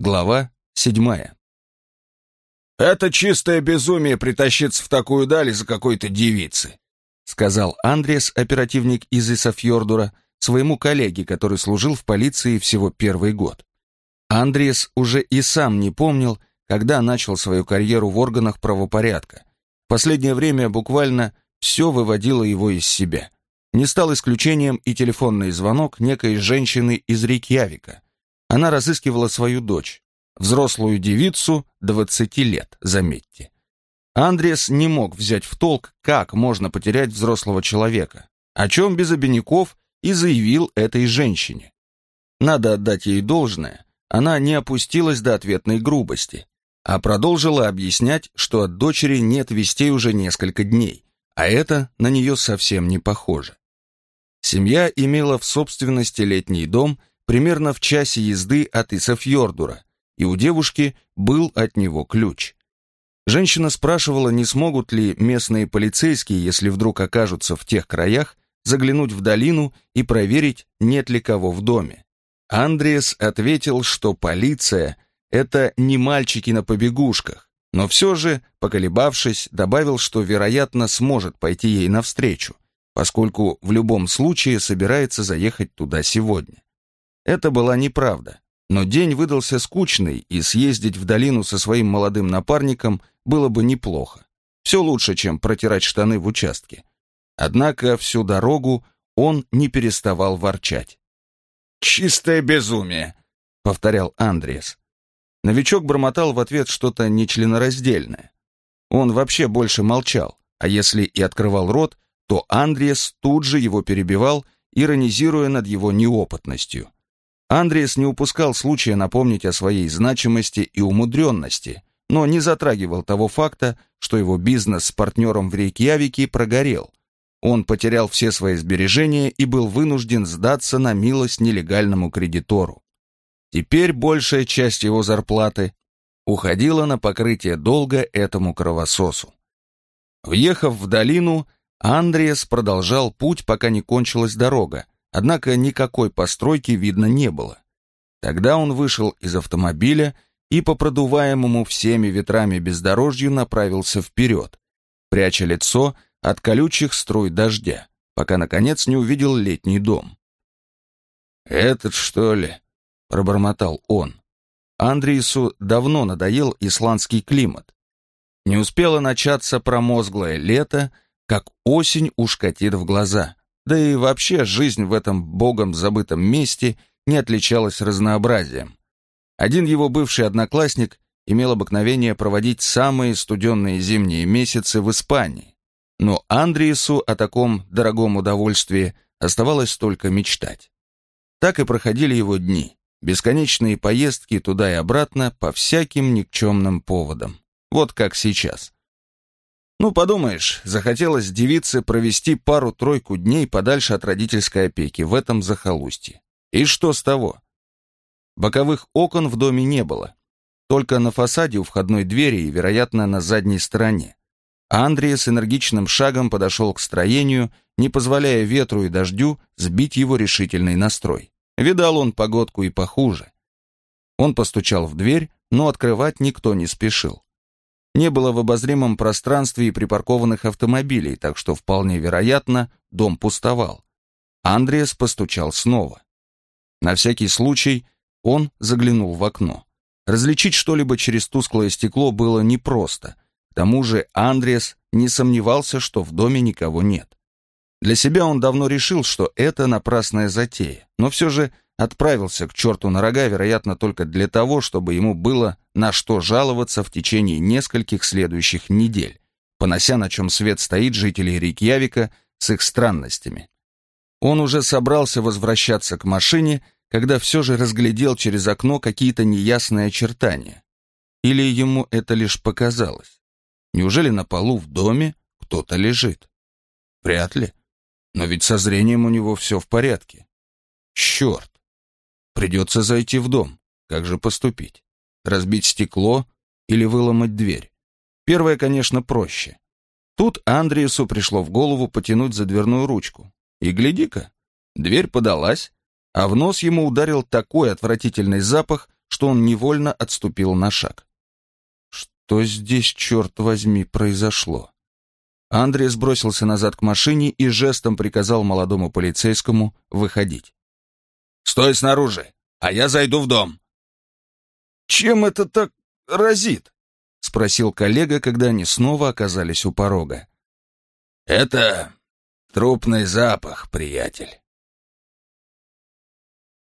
Глава седьмая. «Это чистое безумие притащиться в такую даль из-за какой-то девицы», сказал Андрес, оперативник из Исафьордура, своему коллеге, который служил в полиции всего первый год. Андрес уже и сам не помнил, когда начал свою карьеру в органах правопорядка. В последнее время буквально все выводило его из себя. Не стал исключением и телефонный звонок некой женщины из Рейкьявика – она разыскивала свою дочь, взрослую девицу 20 лет, заметьте. Андрес не мог взять в толк, как можно потерять взрослого человека, о чем без обиняков и заявил этой женщине. Надо отдать ей должное, она не опустилась до ответной грубости, а продолжила объяснять, что от дочери нет вестей уже несколько дней, а это на нее совсем не похоже. Семья имела в собственности летний дом примерно в часе езды от Исафьордура, и у девушки был от него ключ. Женщина спрашивала, не смогут ли местные полицейские, если вдруг окажутся в тех краях, заглянуть в долину и проверить, нет ли кого в доме. Андреас ответил, что полиция — это не мальчики на побегушках, но все же, поколебавшись, добавил, что, вероятно, сможет пойти ей навстречу, поскольку в любом случае собирается заехать туда сегодня. Это была неправда, но день выдался скучный, и съездить в долину со своим молодым напарником было бы неплохо. Все лучше, чем протирать штаны в участке. Однако всю дорогу он не переставал ворчать. «Чистое безумие», — повторял Андреас. Новичок бормотал в ответ что-то нечленораздельное. Он вообще больше молчал, а если и открывал рот, то Андреас тут же его перебивал, иронизируя над его неопытностью. Андреас не упускал случая напомнить о своей значимости и умудренности, но не затрагивал того факта, что его бизнес с партнером в Рейкьявике прогорел. Он потерял все свои сбережения и был вынужден сдаться на милость нелегальному кредитору. Теперь большая часть его зарплаты уходила на покрытие долга этому кровососу. Въехав в долину, Андреас продолжал путь, пока не кончилась дорога, Однако никакой постройки видно не было. Тогда он вышел из автомобиля и по продуваемому всеми ветрами бездорожью направился вперед, пряча лицо от колючих струй дождя, пока, наконец, не увидел летний дом. «Этот, что ли?» — пробормотал он. Андриесу давно надоел исландский климат. Не успело начаться промозглое лето, как осень уж катит в глаза. Да и вообще жизнь в этом богом забытом месте не отличалась разнообразием. Один его бывший одноклассник имел обыкновение проводить самые студенные зимние месяцы в Испании. Но Андриесу о таком дорогом удовольствии оставалось только мечтать. Так и проходили его дни, бесконечные поездки туда и обратно по всяким никчемным поводам. Вот как сейчас. Ну, подумаешь, захотелось девице провести пару-тройку дней подальше от родительской опеки в этом захолустье. И что с того? Боковых окон в доме не было. Только на фасаде у входной двери и, вероятно, на задней стороне. А Андрей с энергичным шагом подошел к строению, не позволяя ветру и дождю сбить его решительный настрой. Видал он погодку и похуже. Он постучал в дверь, но открывать никто не спешил не было в обозримом пространстве и припаркованных автомобилей, так что вполне вероятно, дом пустовал. Андреас постучал снова. На всякий случай он заглянул в окно. Различить что-либо через тусклое стекло было непросто. К тому же Андреас не сомневался, что в доме никого нет. Для себя он давно решил, что это напрасная затея, но все же отправился к черту на рога, вероятно, только для того, чтобы ему было на что жаловаться в течение нескольких следующих недель, понося на чем свет стоит жителей Рикьявика с их странностями. Он уже собрался возвращаться к машине, когда все же разглядел через окно какие-то неясные очертания. Или ему это лишь показалось? Неужели на полу в доме кто-то лежит? Вряд ли. Но ведь со зрением у него все в порядке. Черт! Придется зайти в дом. Как же поступить? Разбить стекло или выломать дверь? Первое, конечно, проще. Тут Андреасу пришло в голову потянуть за дверную ручку. И гляди-ка, дверь подалась, а в нос ему ударил такой отвратительный запах, что он невольно отступил на шаг. Что здесь, черт возьми, произошло? Андрей сбросился назад к машине и жестом приказал молодому полицейскому выходить. «Стой снаружи, а я зайду в дом». «Чем это так разит?» — спросил коллега, когда они снова оказались у порога. «Это трупный запах, приятель»,